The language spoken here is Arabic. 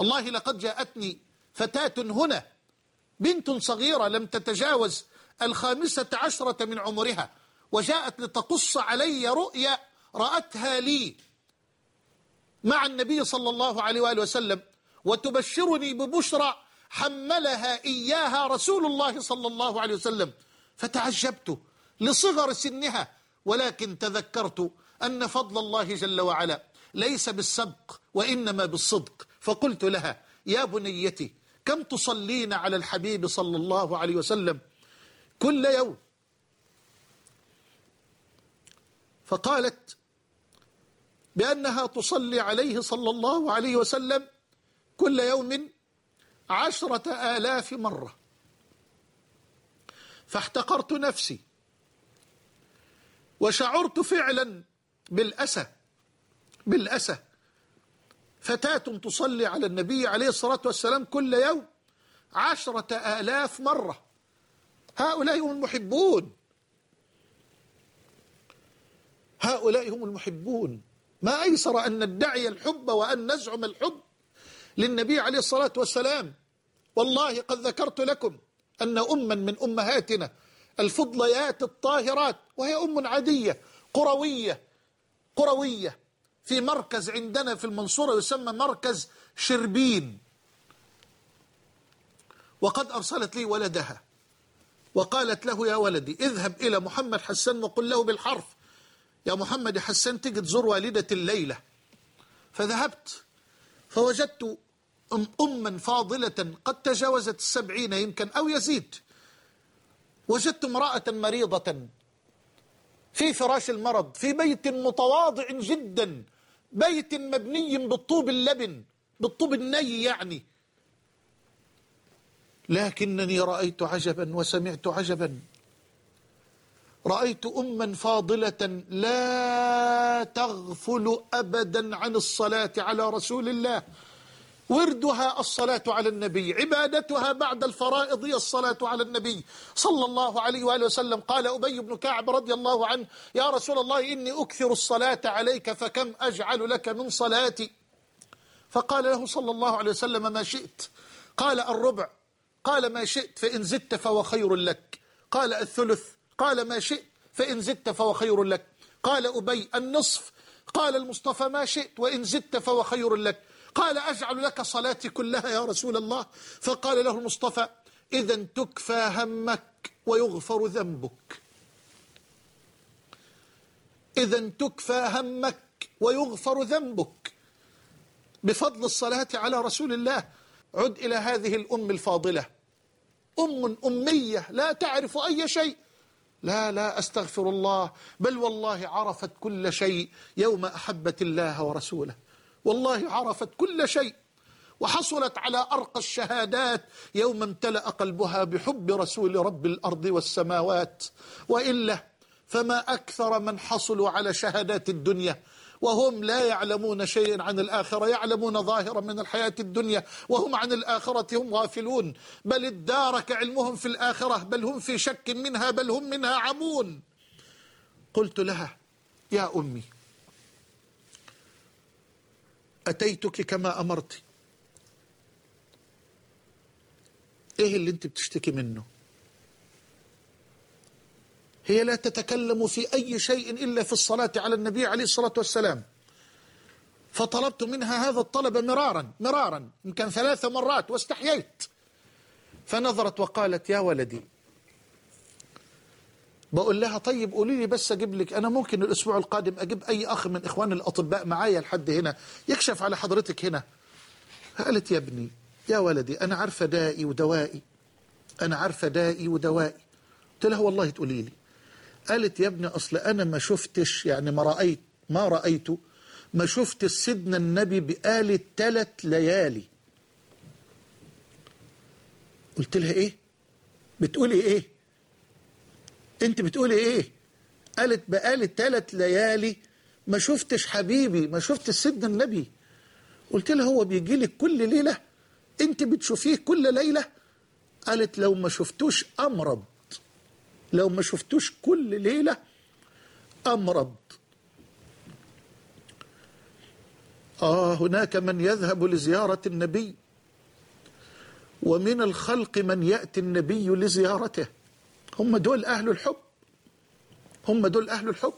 والله لقد جاءتني فتاة هنا بنت صغيرة لم تتجاوز الخامسة عشرة من عمرها وجاءت لتقص علي رؤيا رأتها لي مع النبي صلى الله عليه وآله وسلم وتبشرني ببشرى حملها إياها رسول الله صلى الله عليه وسلم. فتعجبت لصغر سنها ولكن تذكرت أن فضل الله جل وعلا ليس بالسبق وإنما بالصدق. فقلت لها يا بنيتي كم تصلين على الحبيب صلى الله عليه وسلم كل يوم? فقالت بأنها تصلي عليه صلى الله عليه وسلم كل يوم عشرة آلاف مرة. فاحتقرت نفسي وشعرت فعلا بالأسى بالأسى. فتاة تصلي على النبي عليه الصلاة والسلام كل يوم عشرة آلاف مرة. هؤلاء هم المحبون. هؤلاء هم المحبون. ما أيسر أن ندعي الحب وأن نزعم الحب للنبي عليه الصلاة والسلام. والله قد ذكرت لكم أن أما من أمهاتنا الفضليات الطاهرات وهي أم عادية قروية قروية. في مركز عندنا في المنصورة يسمى مركز شربين. وقد أرسلت لي ولدها وقالت له يا ولدي اذهب إلى محمد حسان وقل له بالحرف. يا محمد حسان تجي تزور والدة الليلة. فذهبت فوجدت أم أما فاضلة قد تجاوزت السبعين يمكن أو يزيد. وجدت امرأة مريضة في فراش المرض في بيت متواضع جدا. بيت مبني بالطوب اللبن بالطوب الني يعني. لكنني رأيت عجبا وسمعت عجبا. رأيت أما فاضلة لا تغفل أبدا عن الصلاة على رسول الله. وردها الصلاة على النبي عبادتها بعد الفرائض هي الصلاة على النبي. صلى الله عليه وآله وسلم قال أبي بن كعب رضي الله عنه يا رسول الله إني أكثر الصلاة عليك فكم أجعل لك من صلاتي؟ فقال له صلى الله عليه وسلم ما شئت. قال الربع. قال ما شئت فإن زدت فهو خير لك. قال الثلث. قال ما شئت فإن زدت فهو خير لك. قال أبي النصف. قال المصطفى ما شئت وإن زدت فهو خير لك. قال أجعل لك صلاتي كلها يا رسول الله. فقال له المصطفى إذا تكفى همك ويغفر ذنبك. إذا تكفى همك ويغفر ذنبك. بفضل الصلاة على رسول الله عد إلى هذه الأم الفاضلة. أم أمية لا تعرف أي شيء. لا لا أستغفر الله بل والله عرفت كل شيء يوم أحبت الله ورسوله. والله عرفت كل شيء. وحصلت على أرقى الشهادات يوم امتلأ قلبها بحب رسول رب الأرض والسماوات. وإلا فما أكثر من حصلوا على شهادات الدنيا. وهم لا يعلمون شيئا عن الآخرة يعلمون ظاهرا من الحياة الدنيا. وهم عن الآخرة هم غافلون. بل ادارك علمهم في الآخرة بل هم في شك منها بل هم منها عمون. قلت لها يا أمي أتيتك كما أمرت. إيه اللي أنت بتشتكي منه؟ هي لا تتكلم في أي شيء إلا في الصلاة على النبي عليه الصلاة والسلام. فطلبت منها هذا الطلب مرارا مرارا يمكن ثلاث مرات واستحييت. فنظرت وقالت يا ولدي بقول لها طيب قولي لي بس أجيب لك أنا ممكن الأسبوع القادم أجيب أي أخ من إخوان الأطباء معايا لحد هنا يكشف على حضرتك هنا. قالت يا ابني يا ولدي أنا عارفة دائي ودوائي أنا عارفة دائي ودوائي. قلت لها والله تقولي لي. قالت يا ابني أصل أنا ما شفتش يعني ما رأيت ما رايته ما شفت سيدنا النبي بقالة ثلاث ليالي. قلت لها إيه؟ بتقولي إيه؟ انت بتقولي إيه؟ قالت بقالي ثلاث ليالي ما شفتش حبيبي ما شفتش سيدنا النبي. قلت لها هو بيجي لك كل ليلة؟ انت بتشوفيه كل ليلة؟ قالت لو ما شفتوش أمرض لو ما شفتوش كل ليلة أمرض. آه هناك من يذهب لزيارة النبي ومن الخلق من يأتي النبي لزيارته. هم دول أهل الحب. هم دول أهل الحب.